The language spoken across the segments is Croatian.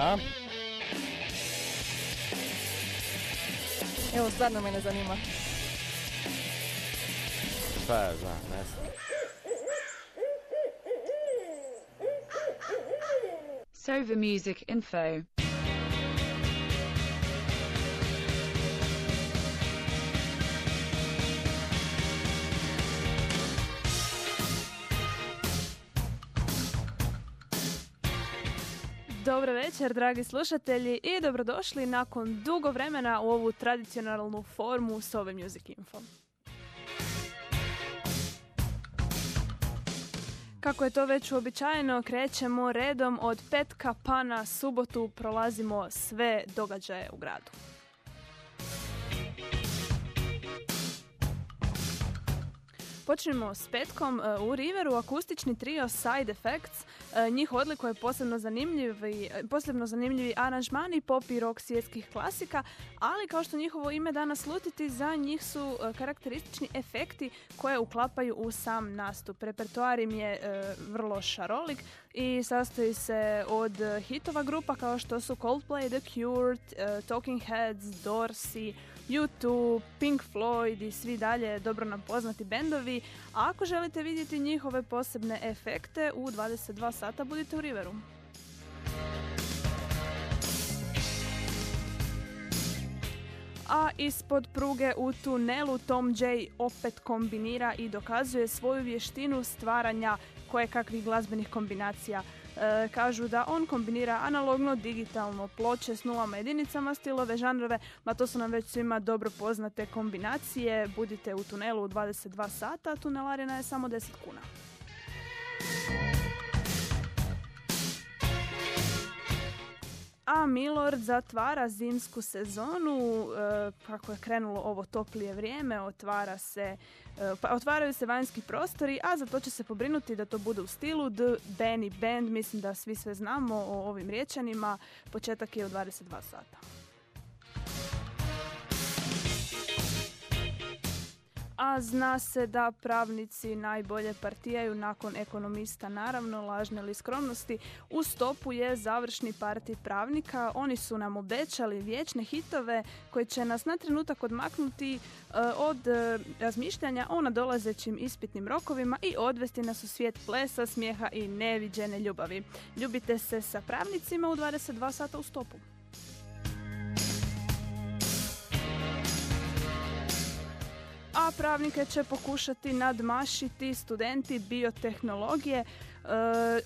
A? Evo, stvarno zanima. Šta ja znam, ne znam. Sova Music Info. Dobro večer, dragi slušatelji, i dobrodošli nakon dugo vremena u ovu tradicionalnu formu Sove Music Info. Kako je to već uobičajeno, krećemo redom od petka pa na subotu, prolazimo sve događaje u gradu. Počnemo s petkom. E, U Riveru akustični trio Side Effects. E, Njih odlikuje posebno zanimljivi, posebno zanimljivi aranžmani pop i rock svjetskih klasika, ali kao što njihovo ime danas slutiti, za njih su e, karakteristični efekti koje uklapaju u sam nastup. Repertoar im je e, vrlo šarolik i sastoji se od hitova grupa kao što su Coldplay, The Cure, e, Talking Heads, Dorsey, U2, Pink Floyd i svi dalje dobro nam poznati bendovi. A ako želite vidjeti njihove posebne efekte, u 22 sata budite u Riveru. A ispod pruge u tunelu Tom J opet kombinira i dokazuje svoju vještinu stvaranja kojekakvih glazbenih kombinacija. E, kažu da on kombinira analogno, digitalno, ploče s nulama jedinicama, stilove, žanrove, ma to su nam već svima dobro poznate kombinacije. Budite u tunelu u 22 sata, tunelarina je samo 10 kuna. A Milord zatvara zimsku sezonu, e, kako je krenulo ovo toplije vrijeme, otvara se, e, pa otvaraju se vanjski prostori, a za to će se pobrinuti da to bude u stilu The Benny Band, mislim da svi sve znamo o ovim riječanima, početak je u 22 sata. A zna se da pravnici najbolje partijaju nakon ekonomista, naravno, lažne ili skromnosti. U stopu je završni partij pravnika. Oni su nam obećali vječne hitove koji će nas na trenutak odmaknuti e, od e, razmišljanja o nadolazećim ispitnim rokovima i odvesti nas u svijet plesa, smijeha i neviđene ljubavi. Ljubite se sa pravnicima u 22 sata u stopu. A pravnike će pokušati nadmašiti studenti biotehnologije. E,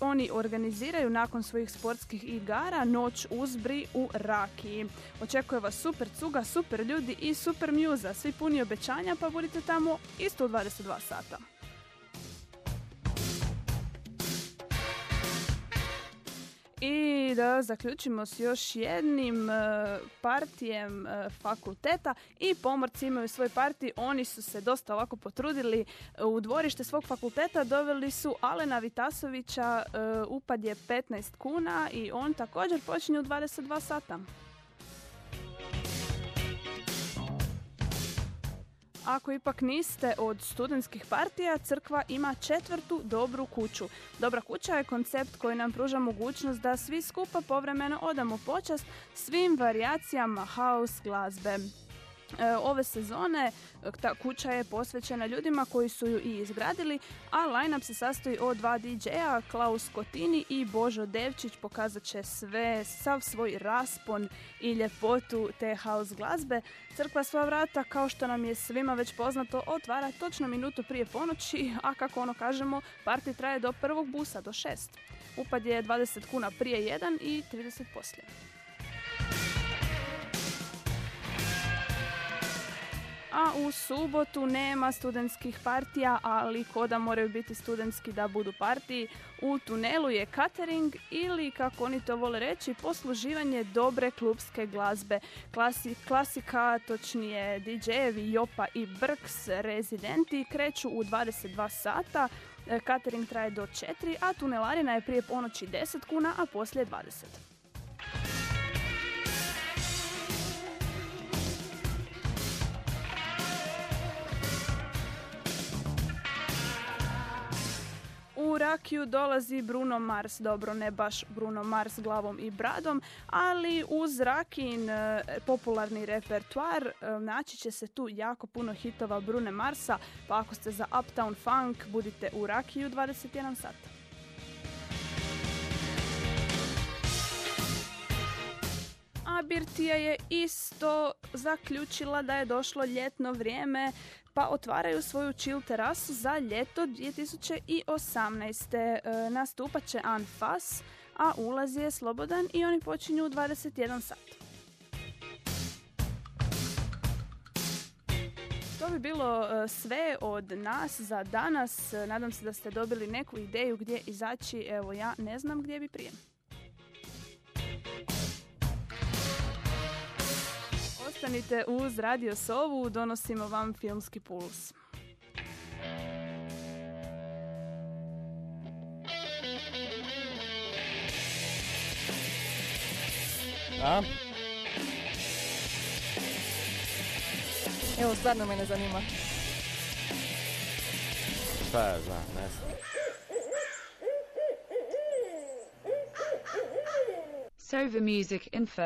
oni organiziraju nakon svojih sportskih igara noć uzbri u Rakiji. Očekuje vas super cuga, super ljudi i super mjuza. Svi puni obećanja pa budite tamo isto u 22 sata. I da zaključimo s još jednim e, partijem e, fakulteta i pomorci imaju svoj partij, oni su se dosta ovako potrudili u dvorište svog fakulteta, doveli su Alena Vitasovića, e, upad je 15 kuna i on također počinje u 22 sata. Ako ipak niste od studentskih partija, crkva ima četvrtu dobru kuću. Dobra kuća je koncept koji nam pruža mogućnost da svi skupa povremeno odamo počast svim varijacijama house glazbe. E, ove sezone e, ta kuća je posvećena ljudima koji su ju i izgradili, a line-up se sastoji od dva DJ-a, Klaus Kotini i Božo Devčić pokazat će sve, sav svoj raspon i ljepotu te house glazbe. Crkva svoja vrata, kao što nam je svima već poznato, otvara točno minutu prije ponoći, a kako ono kažemo, parti traje do prvog busa, do šest. Upad je 20 kuna prije jedan i 30 poslije. A u subotu nema studentskih partija, ali koda moraju biti studentski da budu partiji. U tunelu je catering ili, kako oni to vole reći, posluživanje dobre klubske glazbe. Klasi, klasika, točnije DJ-evi Jopa i Brks, rezidenti, kreću u 22 sata. E, Catering traje do 4, a tunelarina je prije ponoći 10 kuna, a poslije 20. U Rakiju dolazi Bruno Mars, dobro ne baš Bruno Mars glavom i bradom, ali uz Rakin e, popularni repertoar e, naći će se tu jako puno hitova Brune Marsa, pa ako ste za Uptown Funk budite u Rakiju 21 sat. A Birtija je isto zaključila da je došlo ljetno vrijeme pa otvaraju svoju chill terasu za ljeto 2018. E, nastupat će Anfas, a ulaz je slobodan i oni počinju u 21 sat. To bi bilo e, sve od nas za danas. E, nadam se da ste dobili neku ideju gdje izaći. Evo ja ne znam gdje bi prije. Ostanite uz Radio Sovu, donosimo vam filmski puls. A? Evo, stvarno mene zanima. Šta ja znam, ne znam. Sova Music Info